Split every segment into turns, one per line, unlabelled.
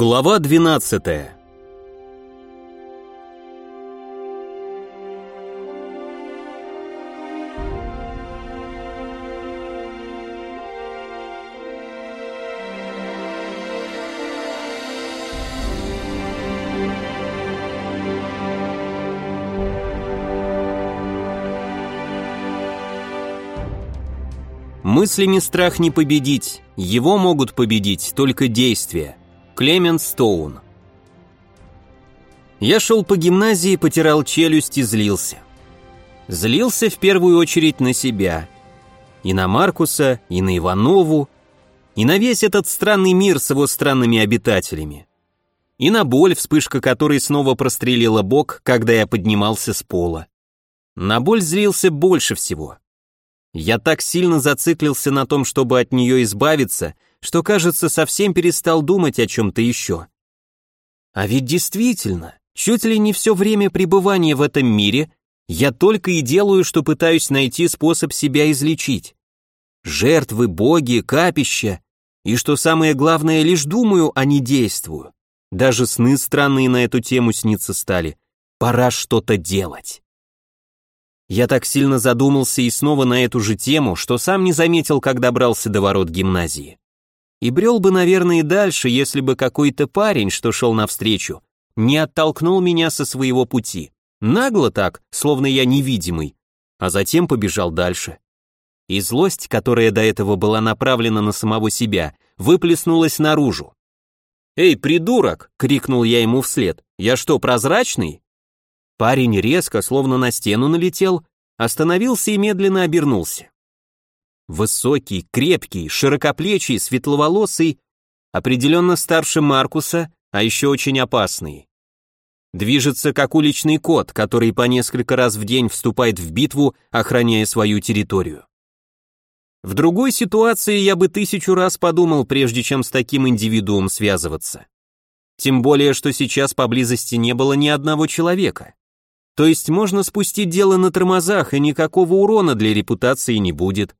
Глава 12 Мыслями страх не победить, его могут победить только действия. Клемент Стоун. Я шел по гимназии, потирал челюсть и злился. Злился в первую очередь на себя. И на Маркуса, и на Иванову, и на весь этот странный мир с его странными обитателями. И на боль, вспышка которой снова прострелила бок, когда я поднимался с пола. На боль злился больше всего. Я так сильно зациклился на том, чтобы от нее избавиться, что, кажется, совсем перестал думать о чем-то еще. А ведь действительно, чуть ли не все время пребывания в этом мире я только и делаю, что пытаюсь найти способ себя излечить. Жертвы, боги, капища, и что самое главное, лишь думаю, а не действую. Даже сны странные на эту тему сниться стали. Пора что-то делать. Я так сильно задумался и снова на эту же тему, что сам не заметил, как добрался до ворот гимназии. И брел бы, наверное, и дальше, если бы какой-то парень, что шел навстречу, не оттолкнул меня со своего пути. Нагло так, словно я невидимый, а затем побежал дальше. И злость, которая до этого была направлена на самого себя, выплеснулась наружу. «Эй, придурок!» — крикнул я ему вслед. «Я что, прозрачный?» Парень резко, словно на стену налетел, остановился и медленно обернулся. Высокий, крепкий, широкоплечий, светловолосый, определенно старше Маркуса, а еще очень опасный. Движется как уличный кот, который по несколько раз в день вступает в битву, охраняя свою территорию. В другой ситуации я бы тысячу раз подумал, прежде чем с таким индивидуумом связываться. Тем более, что сейчас поблизости не было ни одного человека. То есть можно спустить дело на тормозах, и никакого урона для репутации не будет.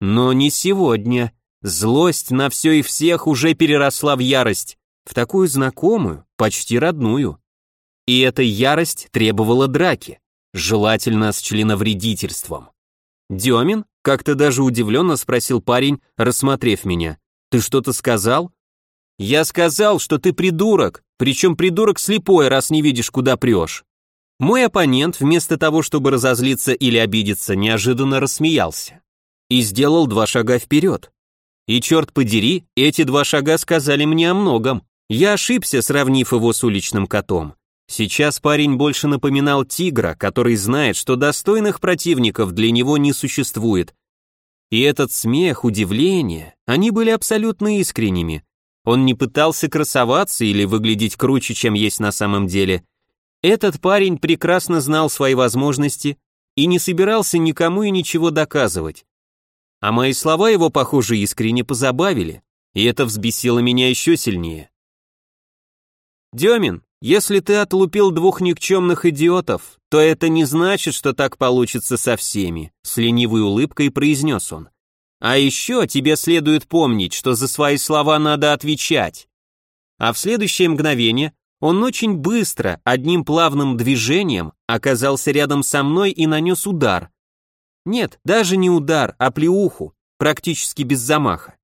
Но не сегодня. Злость на все и всех уже переросла в ярость, в такую знакомую, почти родную. И эта ярость требовала драки, желательно с членовредительством. «Демин?» — как-то даже удивленно спросил парень, рассмотрев меня. «Ты что-то сказал?» «Я сказал, что ты придурок, причем придурок слепой, раз не видишь, куда прешь». Мой оппонент, вместо того, чтобы разозлиться или обидеться, неожиданно рассмеялся и сделал два шага вперед. И черт подери, эти два шага сказали мне о многом. Я ошибся, сравнив его с уличным котом. Сейчас парень больше напоминал тигра, который знает, что достойных противников для него не существует. И этот смех, удивление, они были абсолютно искренними. Он не пытался красоваться или выглядеть круче, чем есть на самом деле. Этот парень прекрасно знал свои возможности и не собирался никому и ничего доказывать. А мои слова его, похоже, искренне позабавили, и это взбесило меня еще сильнее. «Демин, если ты отлупил двух никчемных идиотов, то это не значит, что так получится со всеми», с ленивой улыбкой произнес он. «А еще тебе следует помнить, что за свои слова надо отвечать». А в следующее мгновение он очень быстро, одним плавным движением, оказался рядом со мной и нанес удар, нет, даже не удар, а плеуху, практически без замаха.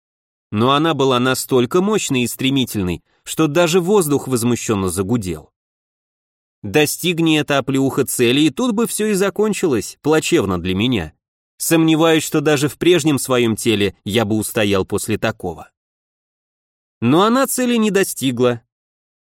Но она была настолько мощной и стремительной, что даже воздух возмущенно загудел. Достигни эта оплеуха цели, и тут бы все и закончилось, плачевно для меня. Сомневаюсь, что даже в прежнем своем теле я бы устоял после такого. Но она цели не достигла.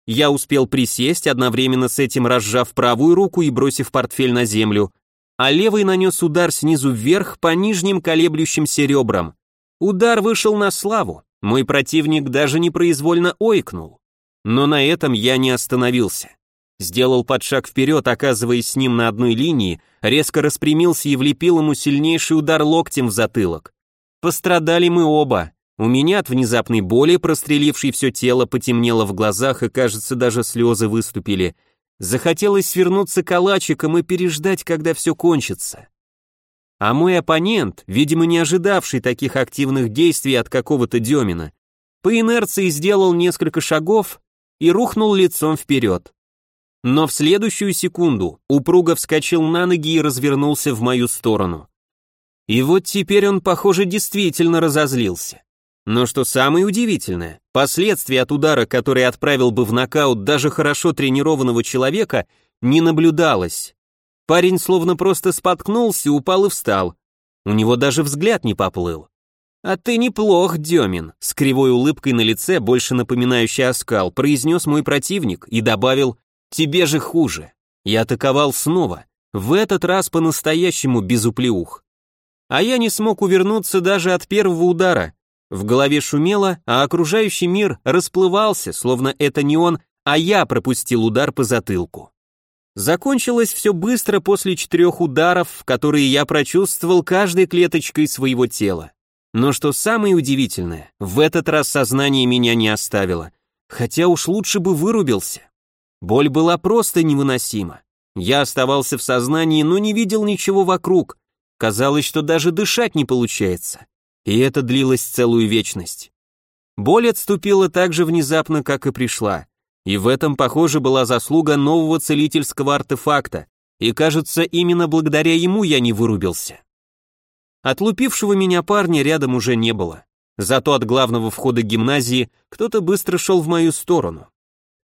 Я успел присесть, одновременно с этим разжав правую руку и бросив портфель на землю, а левый нанес удар снизу вверх по нижним колеблющимся ребрам. Удар вышел на славу, мой противник даже непроизвольно ойкнул. Но на этом я не остановился. Сделал подшаг вперед, оказываясь с ним на одной линии, резко распрямился и влепил ему сильнейший удар локтем в затылок. Пострадали мы оба. У меня от внезапной боли, прострелившей все тело, потемнело в глазах и, кажется, даже слезы выступили – Захотелось свернуться калачиком и переждать, когда все кончится. А мой оппонент, видимо не ожидавший таких активных действий от какого-то Демина, по инерции сделал несколько шагов и рухнул лицом вперед. Но в следующую секунду упруго вскочил на ноги и развернулся в мою сторону. И вот теперь он, похоже, действительно разозлился. Но что самое удивительное, последствий от удара, который отправил бы в нокаут даже хорошо тренированного человека, не наблюдалось. Парень словно просто споткнулся, упал и встал. У него даже взгляд не поплыл. «А ты неплох, Демин», — с кривой улыбкой на лице, больше напоминающий оскал, произнес мой противник и добавил «Тебе же хуже». Я атаковал снова, в этот раз по-настоящему без уплеух. А я не смог увернуться даже от первого удара. В голове шумело, а окружающий мир расплывался, словно это не он, а я пропустил удар по затылку. Закончилось все быстро после четырех ударов, которые я прочувствовал каждой клеточкой своего тела. Но что самое удивительное, в этот раз сознание меня не оставило, хотя уж лучше бы вырубился. Боль была просто невыносима. Я оставался в сознании, но не видел ничего вокруг. Казалось, что даже дышать не получается. И это длилось целую вечность. Боль отступила так же внезапно, как и пришла. И в этом, похоже, была заслуга нового целительского артефакта, и кажется, именно благодаря ему я не вырубился. Отлупившего меня парня рядом уже не было. Зато от главного входа гимназии кто-то быстро шел в мою сторону.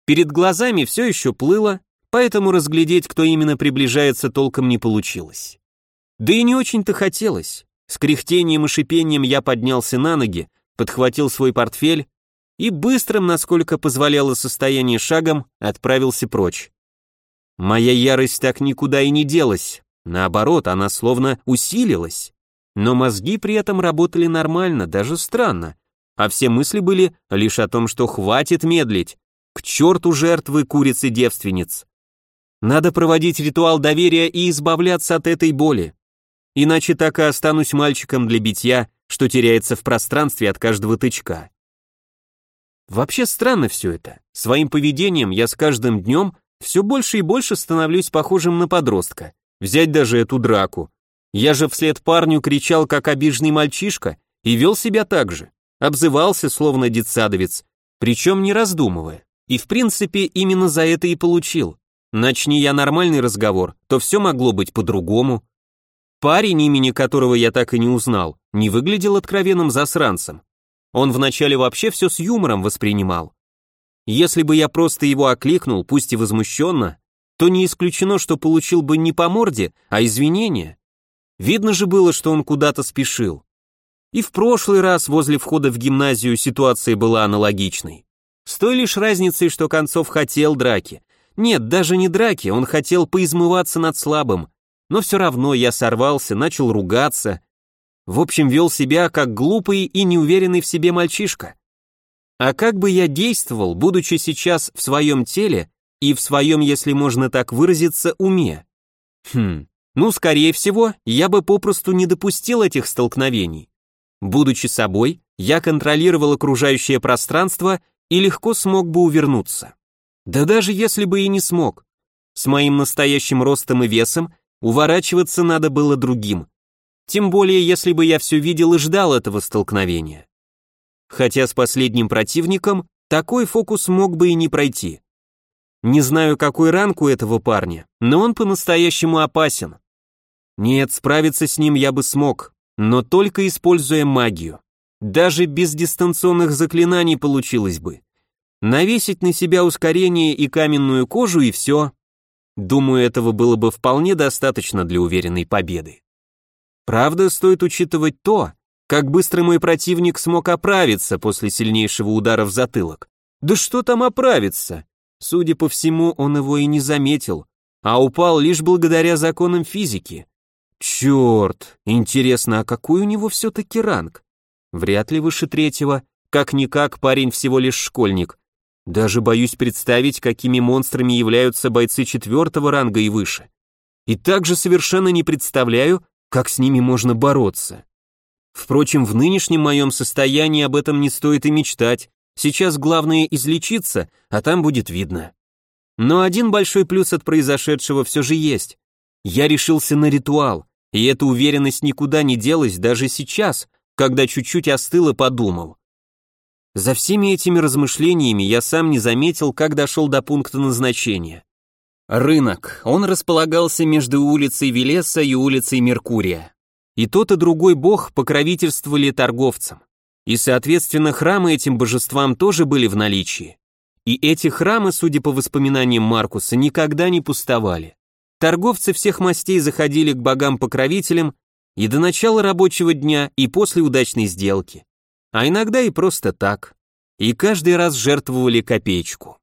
Перед глазами все еще плыло, поэтому разглядеть, кто именно приближается, толком не получилось. Да и не очень-то хотелось. С кряхтением и шипением я поднялся на ноги, подхватил свой портфель и быстрым, насколько позволяло состояние шагом, отправился прочь. Моя ярость так никуда и не делась, наоборот, она словно усилилась. Но мозги при этом работали нормально, даже странно, а все мысли были лишь о том, что хватит медлить, к черту жертвы курицы-девственниц. Надо проводить ритуал доверия и избавляться от этой боли. Иначе так и останусь мальчиком для битья, что теряется в пространстве от каждого тычка. Вообще странно все это. Своим поведением я с каждым днем все больше и больше становлюсь похожим на подростка. Взять даже эту драку. Я же вслед парню кричал, как обиженный мальчишка, и вел себя так же. Обзывался, словно детсадовец, причем не раздумывая. И в принципе именно за это и получил. Начни я нормальный разговор, то все могло быть по-другому. Парень, имени которого я так и не узнал, не выглядел откровенным засранцем. Он вначале вообще все с юмором воспринимал. Если бы я просто его окликнул, пусть и возмущенно, то не исключено, что получил бы не по морде, а извинения. Видно же было, что он куда-то спешил. И в прошлый раз возле входа в гимназию ситуация была аналогичной. С той лишь разницей, что Концов хотел драки. Нет, даже не драки, он хотел поизмываться над слабым. Но все равно я сорвался, начал ругаться, в общем, вел себя как глупый и неуверенный в себе мальчишка. А как бы я действовал, будучи сейчас в своем теле и в своем, если можно так выразиться, уме? Хм, ну, скорее всего, я бы попросту не допустил этих столкновений. Будучи собой, я контролировал окружающее пространство и легко смог бы увернуться. Да даже если бы и не смог. С моим настоящим ростом и весом уворачиваться надо было другим, тем более, если бы я все видел и ждал этого столкновения. Хотя с последним противником такой фокус мог бы и не пройти. Не знаю, какой ранг у этого парня, но он по-настоящему опасен. Нет, справиться с ним я бы смог, но только используя магию. Даже без дистанционных заклинаний получилось бы. Навесить на себя ускорение и каменную кожу и все. Думаю, этого было бы вполне достаточно для уверенной победы. Правда, стоит учитывать то, как быстро мой противник смог оправиться после сильнейшего удара в затылок. Да что там оправиться? Судя по всему, он его и не заметил, а упал лишь благодаря законам физики. Черт, интересно, а какой у него все-таки ранг? Вряд ли выше третьего, как-никак парень всего лишь школьник. Даже боюсь представить, какими монстрами являются бойцы четвертого ранга и выше. И также совершенно не представляю, как с ними можно бороться? Впрочем, в нынешнем моем состоянии об этом не стоит и мечтать. Сейчас главное излечиться, а там будет видно. Но один большой плюс от произошедшего все же есть. Я решился на ритуал, и эта уверенность никуда не делась даже сейчас, когда чуть-чуть остыл и подумал. За всеми этими размышлениями я сам не заметил, как дошел до пункта назначения. Рынок. Он располагался между улицей Велеса и улицей Меркурия. И тот и другой бог покровительствовали торговцам. И, соответственно, храмы этим божествам тоже были в наличии. И эти храмы, судя по воспоминаниям Маркуса, никогда не пустовали. Торговцы всех мастей заходили к богам-покровителям и до начала рабочего дня, и после удачной сделки. А иногда и просто так. И каждый раз жертвовали копеечку.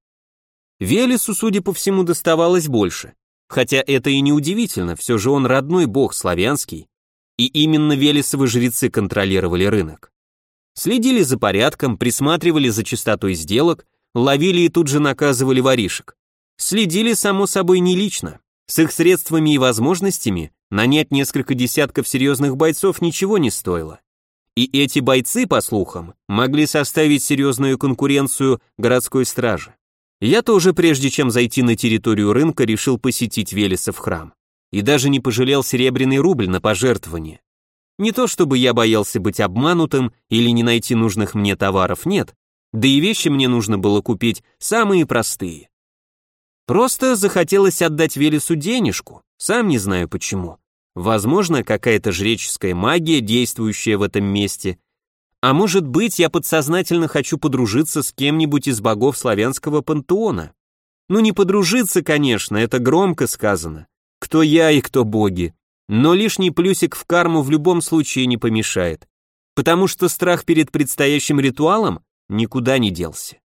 Велесу, судя по всему, доставалось больше. Хотя это и не удивительно, все же он родной бог славянский. И именно Велесовы жрецы контролировали рынок. Следили за порядком, присматривали за частотой сделок, ловили и тут же наказывали воришек. Следили, само собой, не лично. С их средствами и возможностями нанять несколько десятков серьезных бойцов ничего не стоило. И эти бойцы, по слухам, могли составить серьезную конкуренцию городской страже. Я тоже, прежде чем зайти на территорию рынка, решил посетить Велесов храм. И даже не пожалел серебряный рубль на пожертвование. Не то чтобы я боялся быть обманутым или не найти нужных мне товаров, нет. Да и вещи мне нужно было купить самые простые. Просто захотелось отдать Велесу денежку, сам не знаю почему. Возможно, какая-то жреческая магия, действующая в этом месте. А может быть, я подсознательно хочу подружиться с кем-нибудь из богов славянского пантеона. Ну не подружиться, конечно, это громко сказано. Кто я и кто боги. Но лишний плюсик в карму в любом случае не помешает. Потому что страх перед предстоящим ритуалом никуда не делся.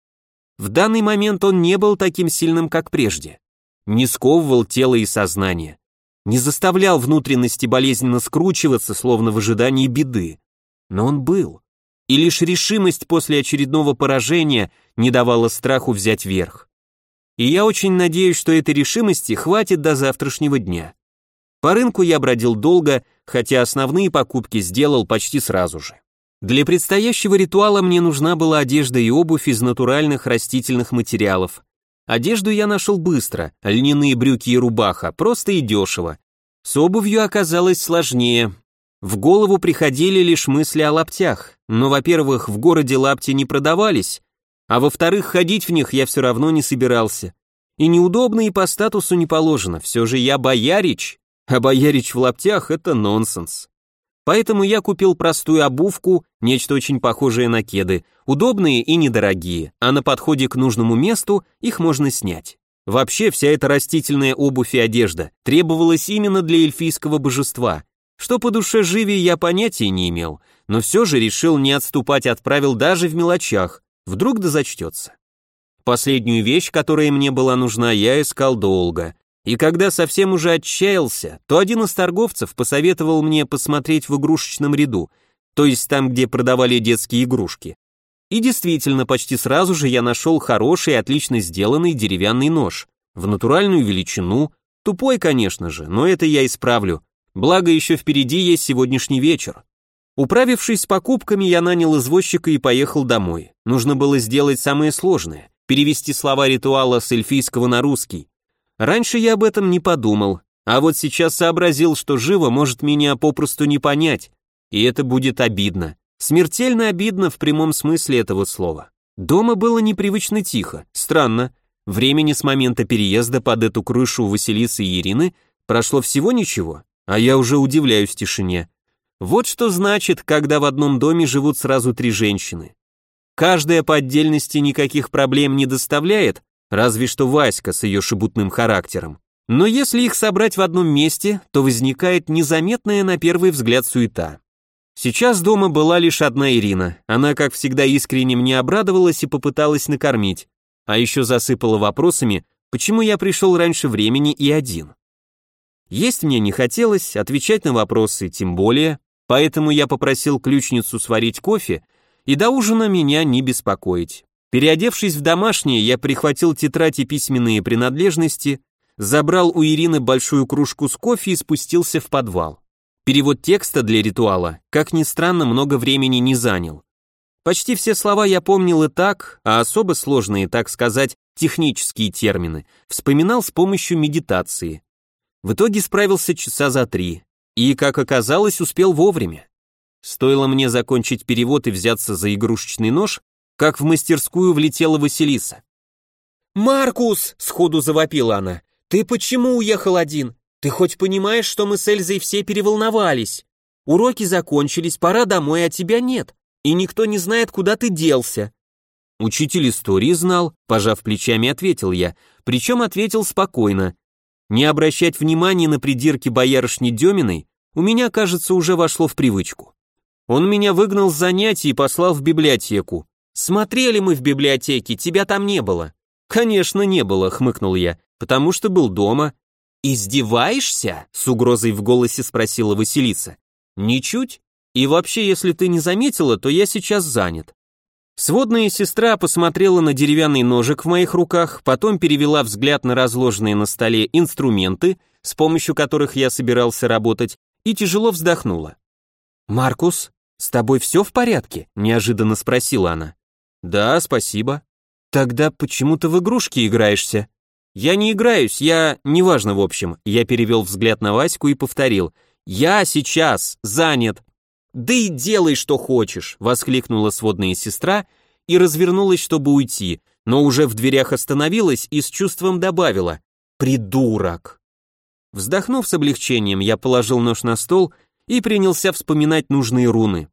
В данный момент он не был таким сильным, как прежде. Не сковывал тело и сознание. Не заставлял внутренности болезненно скручиваться, словно в ожидании беды. Но он был. И лишь решимость после очередного поражения не давала страху взять верх. И я очень надеюсь, что этой решимости хватит до завтрашнего дня. По рынку я бродил долго, хотя основные покупки сделал почти сразу же. Для предстоящего ритуала мне нужна была одежда и обувь из натуральных растительных материалов. Одежду я нашел быстро, льняные брюки и рубаха, просто и дешево. С обувью оказалось сложнее. В голову приходили лишь мысли о лаптях, но, во-первых, в городе лапти не продавались, а во-вторых, ходить в них я все равно не собирался. И неудобно и по статусу не положено, все же я боярич, а боярич в лаптях — это нонсенс. Поэтому я купил простую обувку, нечто очень похожее на кеды, удобные и недорогие, а на подходе к нужному месту их можно снять. Вообще вся эта растительная обувь и одежда требовалась именно для эльфийского божества. Что по душе Живи я понятия не имел, но все же решил не отступать от правил даже в мелочах, вдруг да зачтется. Последнюю вещь, которая мне была нужна, я искал долго. И когда совсем уже отчаялся, то один из торговцев посоветовал мне посмотреть в игрушечном ряду, то есть там, где продавали детские игрушки. И действительно, почти сразу же я нашел хороший, отлично сделанный деревянный нож. В натуральную величину, тупой, конечно же, но это я исправлю. Благо еще впереди есть сегодняшний вечер. Управившись с покупками, я нанял извозчика и поехал домой. Нужно было сделать самое сложное — перевести слова ритуала с эльфийского на русский. Раньше я об этом не подумал, а вот сейчас сообразил, что живо может меня попросту не понять, и это будет обидно. Смертельно обидно в прямом смысле этого слова. Дома было непривычно тихо, странно. Времени с момента переезда под эту крышу Василисы и Ирины прошло всего ничего, а я уже удивляюсь тишине. Вот что значит, когда в одном доме живут сразу три женщины. Каждая по отдельности никаких проблем не доставляет, разве что Васька с ее шебутным характером. Но если их собрать в одном месте, то возникает незаметная на первый взгляд суета. Сейчас дома была лишь одна Ирина, она, как всегда, искренне мне обрадовалась и попыталась накормить, а еще засыпала вопросами, почему я пришел раньше времени и один. Есть мне не хотелось, отвечать на вопросы тем более, поэтому я попросил ключницу сварить кофе и до ужина меня не беспокоить. Переодевшись в домашнее, я прихватил тетрадь и письменные принадлежности, забрал у Ирины большую кружку с кофе и спустился в подвал. Перевод текста для ритуала, как ни странно, много времени не занял. Почти все слова я помнил и так, а особо сложные, так сказать, технические термины, вспоминал с помощью медитации. В итоге справился часа за три, и, как оказалось, успел вовремя. Стоило мне закончить перевод и взяться за игрушечный нож, как в мастерскую влетела Василиса.
«Маркус!» — сходу завопила она. «Ты почему уехал один? Ты хоть понимаешь, что мы с Эльзой все переволновались? Уроки закончились, пора домой, а тебя нет, и никто не знает, куда ты делся».
Учитель истории знал, пожав плечами, ответил я, причем ответил спокойно. Не обращать внимания на придирки боярышни Деминой у меня, кажется, уже вошло в привычку. Он меня выгнал с занятий и послал в библиотеку. Смотрели мы в библиотеке, тебя там не было. Конечно, не было, хмыкнул я, потому что был дома. Издеваешься? С угрозой в голосе спросила Василиса. Ничуть. И вообще, если ты не заметила, то я сейчас занят. Сводная сестра посмотрела на деревянный ножик в моих руках, потом перевела взгляд на разложенные на столе инструменты, с помощью которых я собирался работать, и тяжело вздохнула. «Маркус, с тобой все в порядке?» – неожиданно спросила она. «Да, спасибо». «Тогда почему ты в игрушки играешься?» «Я не играюсь, я... неважно в общем». Я перевел взгляд на Ваську и повторил. «Я сейчас занят». «Да и делай, что хочешь», — воскликнула сводная сестра и развернулась, чтобы уйти, но уже в дверях остановилась и с чувством добавила «Придурок». Вздохнув с облегчением, я положил нож на стол и принялся вспоминать нужные руны.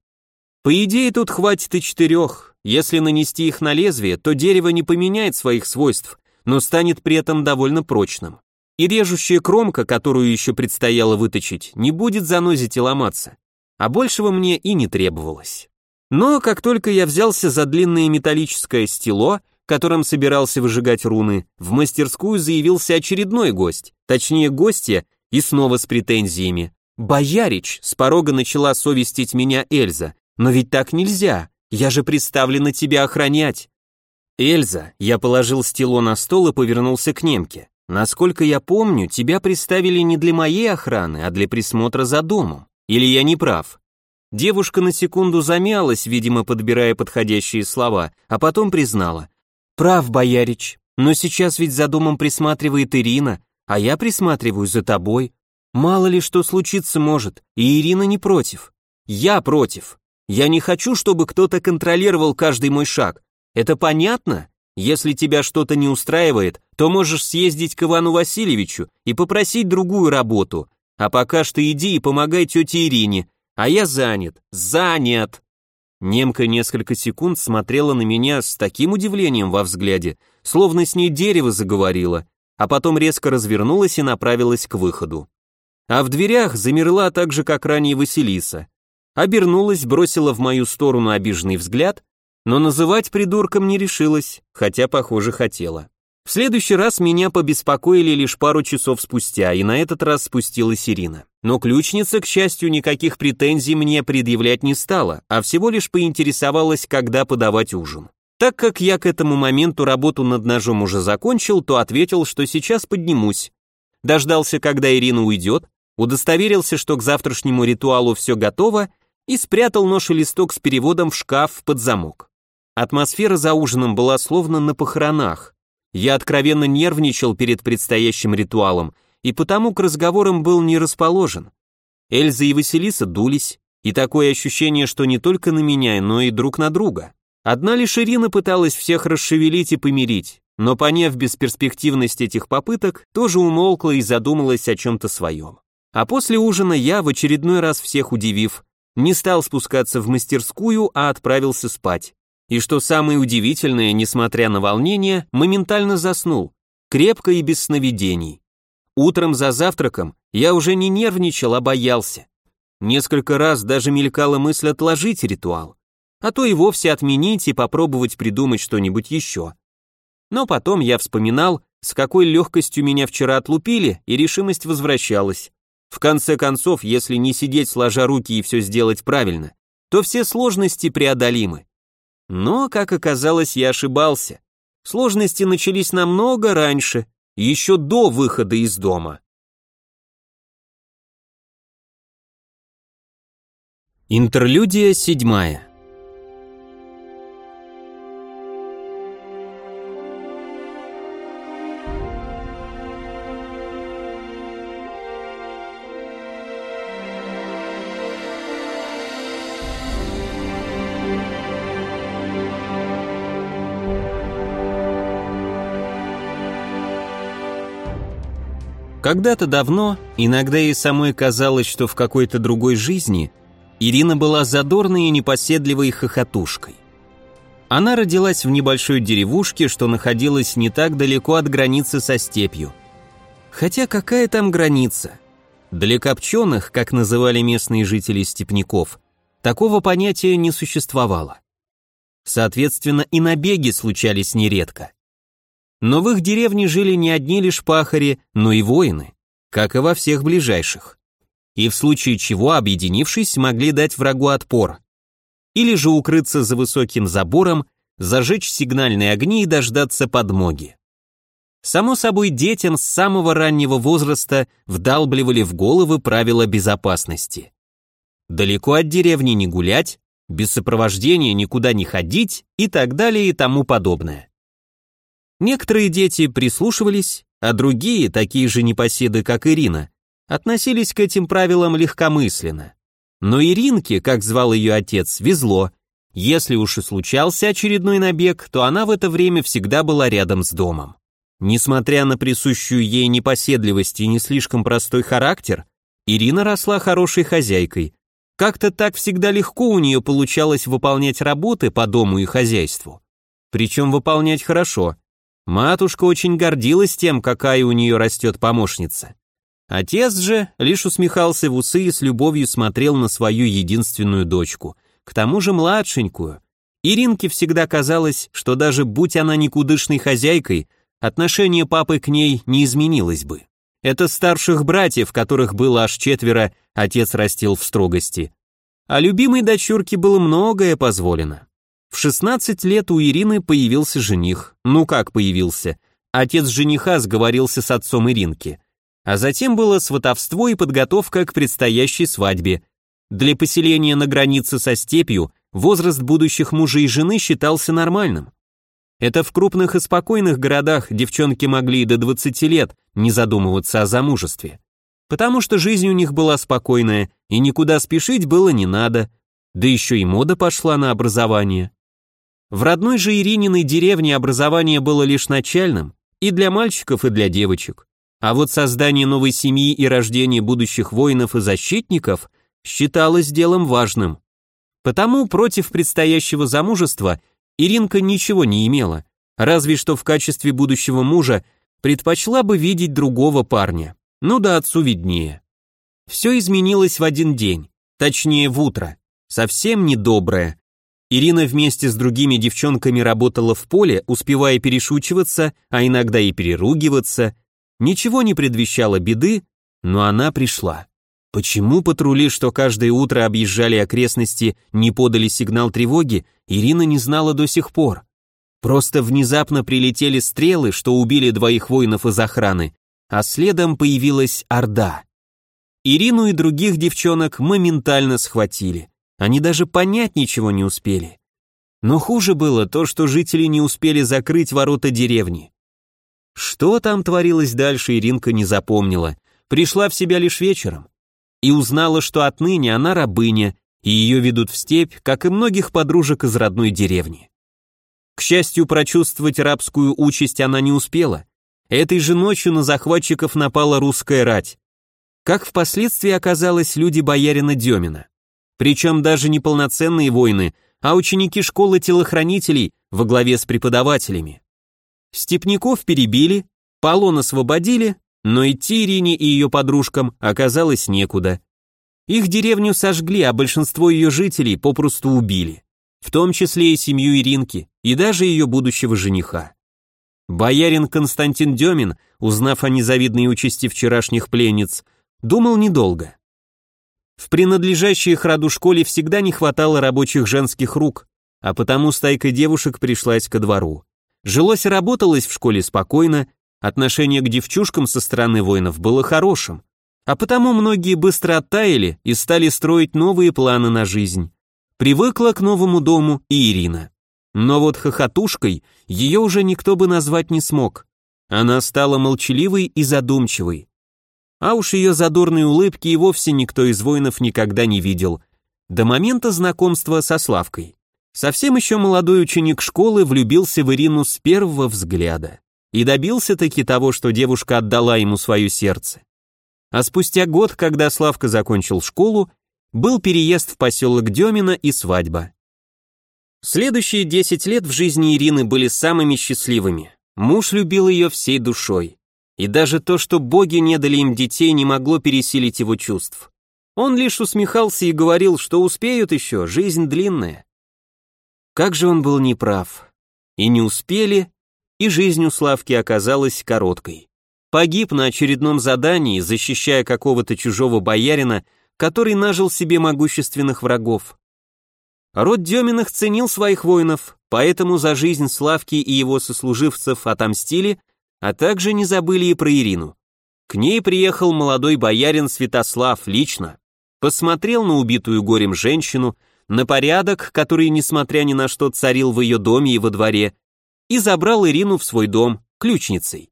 По идее, тут хватит и четырех. Если нанести их на лезвие, то дерево не поменяет своих свойств, но станет при этом довольно прочным. И режущая кромка, которую еще предстояло выточить, не будет занозить и ломаться. А большего мне и не требовалось. Но как только я взялся за длинное металлическое стело, которым собирался выжигать руны, в мастерскую заявился очередной гость, точнее гостья, и снова с претензиями. «Боярич!» — с порога начала совестить меня Эльза. «Но ведь так нельзя, я же представлена тебя охранять». «Эльза», — я положил стело на стол и повернулся к немке. «Насколько я помню, тебя представили не для моей охраны, а для присмотра за домом. Или я не прав?» Девушка на секунду замялась, видимо, подбирая подходящие слова, а потом признала. «Прав, боярич, но сейчас ведь за домом присматривает Ирина, а я присматриваю за тобой. Мало ли что случиться может, и Ирина не против. Я против. Я не хочу, чтобы кто-то контролировал каждый мой шаг. Это понятно? Если тебя что-то не устраивает, то можешь съездить к Ивану Васильевичу и попросить другую работу. А пока что иди и помогай тете Ирине, а я занят. Занят. Немка несколько секунд смотрела на меня с таким удивлением во взгляде, словно с ней дерево заговорило, а потом резко развернулась и направилась к выходу. А в дверях замерла так же, как ранее Василиса. Обернулась, бросила в мою сторону обиженный взгляд, но называть придурком не решилась, хотя, похоже, хотела. В следующий раз меня побеспокоили лишь пару часов спустя, и на этот раз спустилась Ирина. Но ключница, к счастью, никаких претензий мне предъявлять не стала, а всего лишь поинтересовалась, когда подавать ужин. Так как я к этому моменту работу над ножом уже закончил, то ответил, что сейчас поднимусь. Дождался, когда Ирина уйдет, удостоверился, что к завтрашнему ритуалу все готово, и спрятал нож и листок с переводом в шкаф под замок. Атмосфера за ужином была словно на похоронах. Я откровенно нервничал перед предстоящим ритуалом, и потому к разговорам был не расположен. Эльза и Василиса дулись, и такое ощущение, что не только на меня, но и друг на друга. Одна лишь Ирина пыталась всех расшевелить и помирить, но поняв бесперспективность этих попыток, тоже умолкла и задумалась о чем-то своем. А после ужина я, в очередной раз всех удивив, не стал спускаться в мастерскую, а отправился спать. И что самое удивительное, несмотря на волнение, моментально заснул, крепко и без сновидений. Утром за завтраком я уже не нервничал, а боялся. Несколько раз даже мелькала мысль отложить ритуал, а то и вовсе отменить и попробовать придумать что-нибудь еще. Но потом я вспоминал, с какой легкостью меня вчера отлупили, и решимость возвращалась. В конце концов, если не сидеть сложа руки и все сделать правильно, то все сложности преодолимы. Но, как оказалось, я ошибался. Сложности начались намного раньше, еще до выхода из дома. Интерлюдия седьмая Когда-то давно, иногда ей самой казалось, что в какой-то другой жизни Ирина была задорной и непоседливой хохотушкой. Она родилась в небольшой деревушке, что находилась не так далеко от границы со степью. Хотя какая там граница? Для копченых, как называли местные жители степняков, такого понятия не существовало. Соответственно, и набеги случались нередко. Но в их деревне жили не одни лишь пахари, но и воины, как и во всех ближайших. И в случае чего, объединившись, могли дать врагу отпор. Или же укрыться за высоким забором, зажечь сигнальные огни и дождаться подмоги. Само собой, детям с самого раннего возраста вдалбливали в головы правила безопасности. Далеко от деревни не гулять, без сопровождения никуда не ходить и так далее и тому подобное. Некоторые дети прислушивались, а другие, такие же непоседы, как Ирина, относились к этим правилам легкомысленно. Но Иринке, как звал ее отец, везло. Если уж и случался очередной набег, то она в это время всегда была рядом с домом. Несмотря на присущую ей непоседливость и не слишком простой характер, Ирина росла хорошей хозяйкой. Как-то так всегда легко у нее получалось выполнять работы по дому и хозяйству. Причем выполнять хорошо, Матушка очень гордилась тем, какая у нее растет помощница. Отец же лишь усмехался в усы и с любовью смотрел на свою единственную дочку, к тому же младшенькую. Иринке всегда казалось, что даже будь она никудышной хозяйкой, отношение папы к ней не изменилось бы. Это старших братьев, которых было аж четверо, отец растил в строгости. А любимой дочурке было многое позволено. В 16 лет у Ирины появился жених. Ну как появился? Отец жениха сговорился с отцом Иринки. А затем было сватовство и подготовка к предстоящей свадьбе. Для поселения на границе со степью возраст будущих мужа и жены считался нормальным. Это в крупных и спокойных городах девчонки могли и до 20 лет не задумываться о замужестве. Потому что жизнь у них была спокойная, и никуда спешить было не надо, да еще и мода пошла на образование. В родной же Ирининой деревне образование было лишь начальным, и для мальчиков, и для девочек. А вот создание новой семьи и рождение будущих воинов и защитников считалось делом важным. Потому против предстоящего замужества Иринка ничего не имела, разве что в качестве будущего мужа предпочла бы видеть другого парня. Ну да, отцу виднее. Все изменилось в один день, точнее в утро, совсем недоброе, Ирина вместе с другими девчонками работала в поле, успевая перешучиваться, а иногда и переругиваться. Ничего не предвещало беды, но она пришла. Почему патрули, что каждое утро объезжали окрестности, не подали сигнал тревоги, Ирина не знала до сих пор. Просто внезапно прилетели стрелы, что убили двоих воинов из охраны, а следом появилась Орда. Ирину и других девчонок моментально схватили. Они даже понять ничего не успели. Но хуже было то, что жители не успели закрыть ворота деревни. Что там творилось дальше, Иринка не запомнила. Пришла в себя лишь вечером. И узнала, что отныне она рабыня, и ее ведут в степь, как и многих подружек из родной деревни. К счастью, прочувствовать рабскую участь она не успела. Этой же ночью на захватчиков напала русская рать. Как впоследствии оказалось, люди боярина Демина. Причем даже не полноценные воины, а ученики школы телохранителей во главе с преподавателями. Степняков перебили, полон освободили, но идти Ирине и ее подружкам оказалось некуда. Их деревню сожгли, а большинство ее жителей попросту убили. В том числе и семью Иринки, и даже ее будущего жениха. Боярин Константин Демин, узнав о незавидной участи вчерашних пленниц, думал недолго. В принадлежащей их роду школе всегда не хватало рабочих женских рук, а потому стайка девушек пришлась ко двору. Жилось и работалось в школе спокойно, отношение к девчушкам со стороны воинов было хорошим, а потому многие быстро оттаяли и стали строить новые планы на жизнь. Привыкла к новому дому и Ирина. Но вот хохотушкой ее уже никто бы назвать не смог. Она стала молчаливой и задумчивой. А уж ее задорные улыбки и вовсе никто из воинов никогда не видел. До момента знакомства со Славкой. Совсем еще молодой ученик школы влюбился в Ирину с первого взгляда. и добился-таки того, что девушка отдала ему свое сердце. А спустя год, когда Славка закончил школу, был переезд в поселок Демина и свадьба. Следующие 10 лет в жизни Ирины были самыми счастливыми. Муж любил ее всей душой. И даже то, что боги не дали им детей, не могло пересилить его чувств. Он лишь усмехался и говорил, что успеют еще, жизнь длинная. Как же он был неправ. И не успели, и жизнь у Славки оказалась короткой. Погиб на очередном задании, защищая какого-то чужого боярина, который нажил себе могущественных врагов. Род Деминых ценил своих воинов, поэтому за жизнь Славки и его сослуживцев отомстили, а также не забыли и про Ирину. К ней приехал молодой боярин Святослав лично, посмотрел на убитую горем женщину, на порядок, который, несмотря ни на что, царил в ее доме и во дворе, и забрал Ирину в свой дом, ключницей.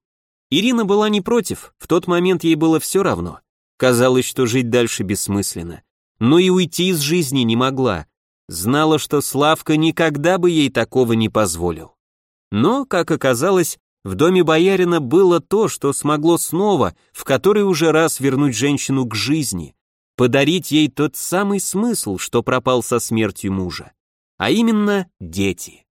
Ирина была не против, в тот момент ей было все равно. Казалось, что жить дальше бессмысленно. Но и уйти из жизни не могла, Знала, что Славка никогда бы ей такого не позволил. Но, как оказалось, в доме боярина было то, что смогло снова, в который уже раз вернуть женщину к жизни, подарить ей тот самый смысл, что пропал со смертью мужа, а именно дети.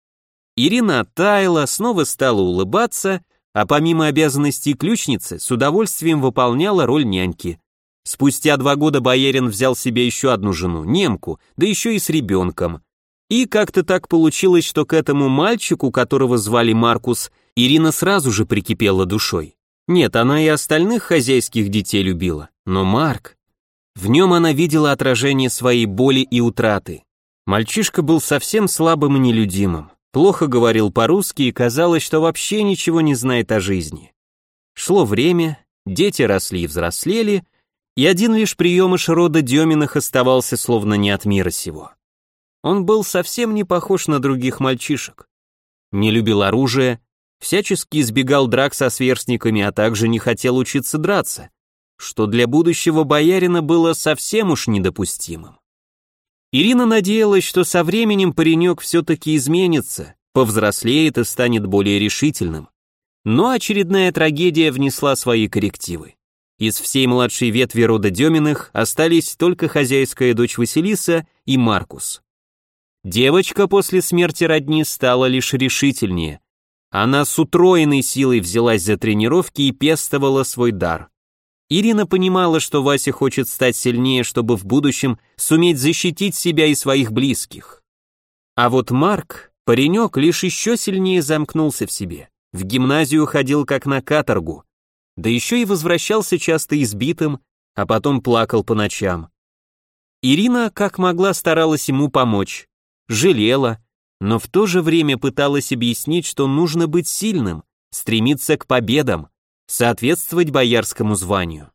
Ирина оттаяла, снова стала улыбаться, а помимо обязанностей ключницы, с удовольствием выполняла роль няньки. Спустя два года боярин взял себе еще одну жену, немку, да еще и с ребенком. И как-то так получилось, что к этому мальчику, которого звали Маркус, Ирина сразу же прикипела душой. Нет, она и остальных хозяйских детей любила, но Марк... В нем она видела отражение своей боли и утраты. Мальчишка был совсем слабым и нелюдимым, плохо говорил по-русски и казалось, что вообще ничего не знает о жизни. Шло время, дети росли и взрослели, и один лишь приемыш рода Деминых оставался словно не от мира сего. Он был совсем не похож на других мальчишек. Не любил оружие, всячески избегал драк со сверстниками, а также не хотел учиться драться, что для будущего боярина было совсем уж недопустимым. Ирина надеялась, что со временем паренек все-таки изменится, повзрослеет и станет более решительным. Но очередная трагедия внесла свои коррективы. Из всей младшей ветви рода Деминых остались только хозяйская дочь Василиса и Маркус. Девочка после смерти родни стала лишь решительнее. Она с утроенной силой взялась за тренировки и пестовала свой дар. Ирина понимала, что Вася хочет стать сильнее, чтобы в будущем суметь защитить себя и своих близких. А вот Марк, паренек, лишь еще сильнее замкнулся в себе. В гимназию ходил как на каторгу, да еще и возвращался часто избитым, а потом плакал по ночам. Ирина как могла старалась ему помочь, жалела, но в то же время пыталась объяснить, что нужно быть сильным, стремиться к победам, соответствовать боярскому званию.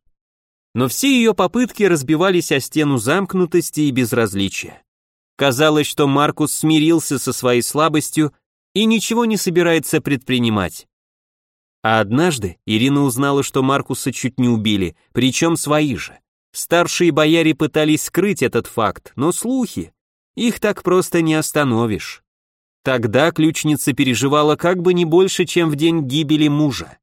Но все ее попытки разбивались о стену замкнутости и безразличия. Казалось, что Маркус смирился со своей слабостью и ничего не собирается предпринимать. А однажды Ирина узнала, что Маркуса чуть не убили, причем свои же. Старшие бояре пытались скрыть этот факт, но слухи, их так просто не остановишь. Тогда ключница переживала как бы не больше, чем в день гибели мужа.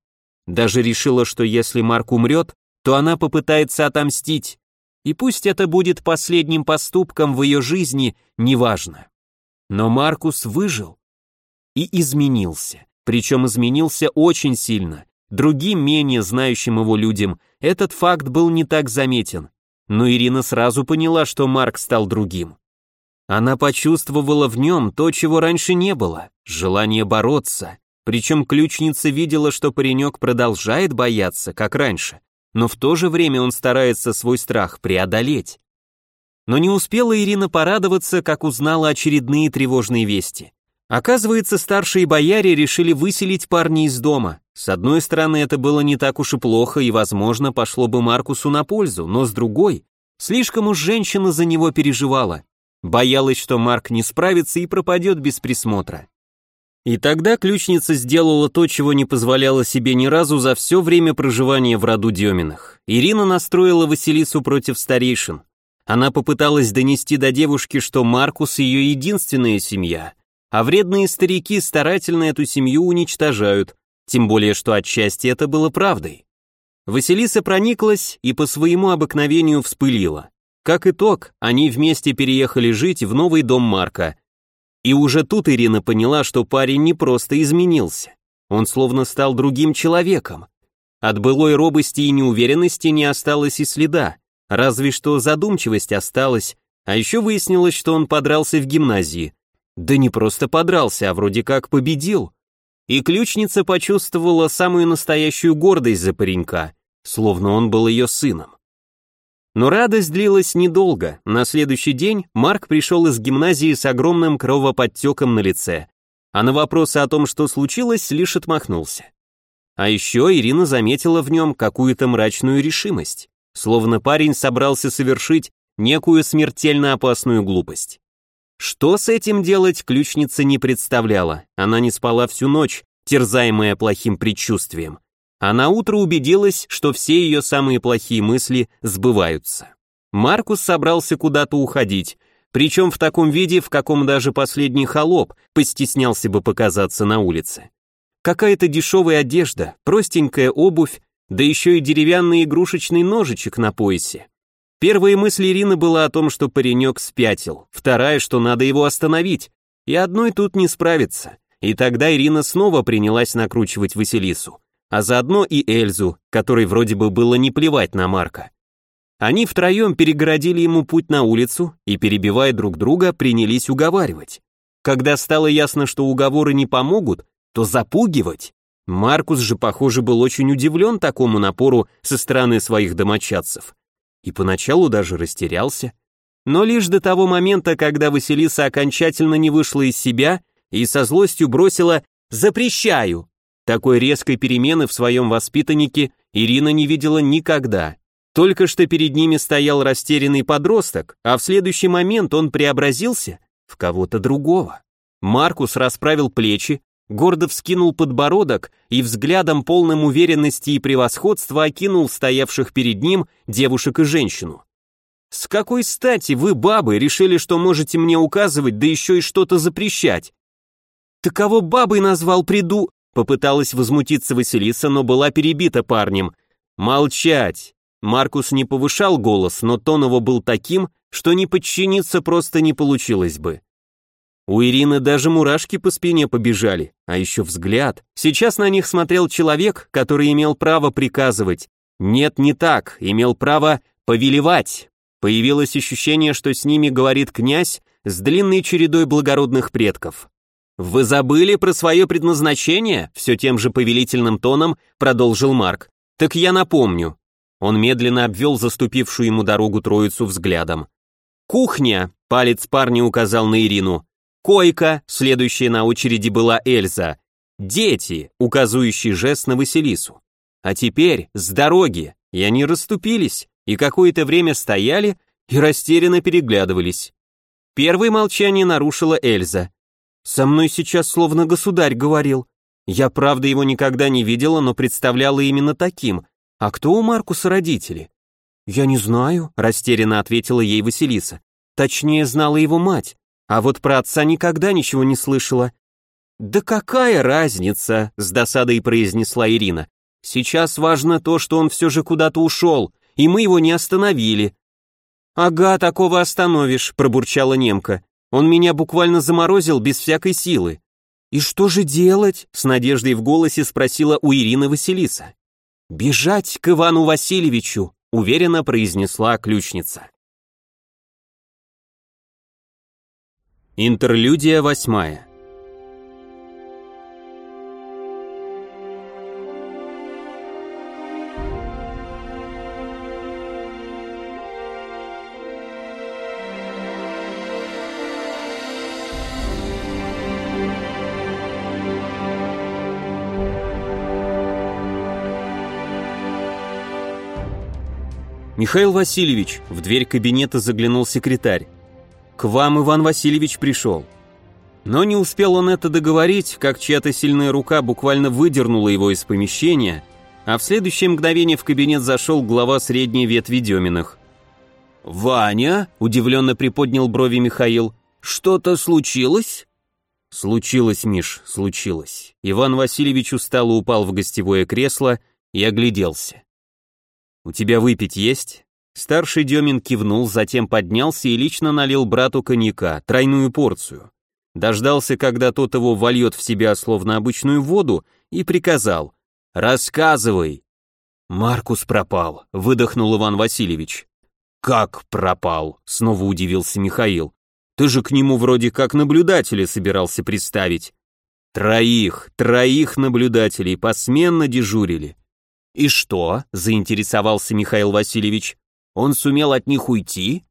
Даже решила, что если Марк умрет, то она попытается отомстить, и пусть это будет последним поступком в ее жизни, неважно. Но Маркус выжил и изменился. Причем изменился очень сильно. Другим, менее знающим его людям, этот факт был не так заметен. Но Ирина сразу поняла, что Марк стал другим. Она почувствовала в нем то, чего раньше не было, желание бороться. Причем ключница видела, что паренек продолжает бояться, как раньше, но в то же время он старается свой страх преодолеть. Но не успела Ирина порадоваться, как узнала очередные тревожные вести. Оказывается, старшие бояре решили выселить парня из дома. С одной стороны, это было не так уж и плохо и, возможно, пошло бы Маркусу на пользу, но с другой, слишком уж женщина за него переживала. Боялась, что Марк не справится и пропадет без присмотра. И тогда ключница сделала то, чего не позволяла себе ни разу за все время проживания в роду Деминых. Ирина настроила Василису против старейшин. Она попыталась донести до девушки, что Маркус ее единственная семья, а вредные старики старательно эту семью уничтожают, тем более что отчасти это было правдой. Василиса прониклась и по своему обыкновению вспылила. Как итог, они вместе переехали жить в новый дом Марка. И уже тут Ирина поняла, что парень не просто изменился. Он словно стал другим человеком. От былой робости и неуверенности не осталось и следа, разве что задумчивость осталась, а еще выяснилось, что он подрался в гимназии. Да не просто подрался, а вроде как победил. И ключница почувствовала самую настоящую гордость за паренька, словно он был ее сыном. Но радость длилась недолго. На следующий день Марк пришел из гимназии с огромным кровоподтеком на лице, а на вопросы о том, что случилось, лишь отмахнулся. А еще Ирина заметила в нем какую-то мрачную решимость, словно парень собрался совершить некую смертельно опасную глупость. Что с этим делать, ключница не представляла. Она не спала всю ночь, терзаемая плохим предчувствием. А на утро убедилась, что все ее самые плохие мысли сбываются. Маркус собрался куда-то уходить, причем в таком виде, в каком даже последний холоп постеснялся бы показаться на улице. Какая-то дешевая одежда, простенькая обувь, да еще и деревянный игрушечный ножичек на поясе. Первая мысль Ирины была о том, что паренек спятил, вторая, что надо его остановить, и одной тут не справиться. И тогда Ирина снова принялась накручивать Василису, а заодно и Эльзу, которой вроде бы было не плевать на Марка. Они втроем перегородили ему путь на улицу и, перебивая друг друга, принялись уговаривать. Когда стало ясно, что уговоры не помогут, то запугивать. Маркус же, похоже, был очень удивлен такому напору со стороны своих домочадцев и поначалу даже растерялся. Но лишь до того момента, когда Василиса окончательно не вышла из себя и со злостью бросила «Запрещаю!». Такой резкой перемены в своем воспитаннике Ирина не видела никогда. Только что перед ними стоял растерянный подросток, а в следующий момент он преобразился в кого-то другого. Маркус расправил плечи, гордо вскинул подбородок и взглядом полным уверенности и превосходства окинул стоявших перед ним девушек и женщину. «С какой стати вы, бабы, решили, что можете мне указывать, да еще и что-то запрещать?» «Ты кого бабой назвал, приду?» Попыталась возмутиться Василиса, но была перебита парнем. «Молчать!» Маркус не повышал голос, но тон его был таким, что не подчиниться просто не получилось бы. У Ирины даже мурашки по спине побежали, а еще взгляд. Сейчас на них смотрел человек, который имел право приказывать. Нет, не так, имел право повелевать. Появилось ощущение, что с ними говорит князь с длинной чередой благородных предков. «Вы забыли про свое предназначение?» Все тем же повелительным тоном продолжил Марк. «Так я напомню». Он медленно обвел заступившую ему дорогу троицу взглядом. «Кухня!» — палец парня указал на Ирину. Койка, следующая на очереди была Эльза. Дети, указывающий жест на Василису. А теперь с дороги, и они расступились, и какое-то время стояли и растерянно переглядывались. Первое молчание нарушила Эльза. «Со мной сейчас словно государь говорил. Я, правда, его никогда не видела, но представляла именно таким. А кто у Маркуса родители?» «Я не знаю», — растерянно ответила ей Василиса. «Точнее, знала его мать. А вот про отца никогда ничего не слышала. «Да какая разница?» — с досадой произнесла Ирина. «Сейчас важно то, что он все же куда-то ушел, и мы его не остановили». «Ага, такого остановишь», — пробурчала немка. «Он меня буквально заморозил без всякой силы». «И что же делать?» — с надеждой в голосе спросила у Ирины Василиса. «Бежать к Ивану Васильевичу», — уверенно произнесла ключница. Интерлюдия восьмая. «Михаил Васильевич», — в дверь кабинета заглянул секретарь. «К вам Иван Васильевич пришел». Но не успел он это договорить, как чья-то сильная рука буквально выдернула его из помещения, а в следующее мгновение в кабинет зашел глава средней ветви Деминых.
«Ваня?» – удивленно приподнял брови Михаил. «Что-то случилось?»
Случилось, Миш, случилось. Иван Васильевич устало упал в гостевое кресло и огляделся. У тебя выпить есть? Старший Демин кивнул, затем поднялся и лично налил брату коньяка, тройную порцию. Дождался, когда тот его вольет в себя словно обычную воду, и приказал «Рассказывай!» «Маркус пропал», — выдохнул Иван Васильевич. «Как пропал?» — снова удивился Михаил. «Ты же к нему вроде как наблюдателя собирался представить». «Троих, троих наблюдателей посменно дежурили». «И что?» — заинтересовался Михаил Васильевич. «Он сумел от них уйти?»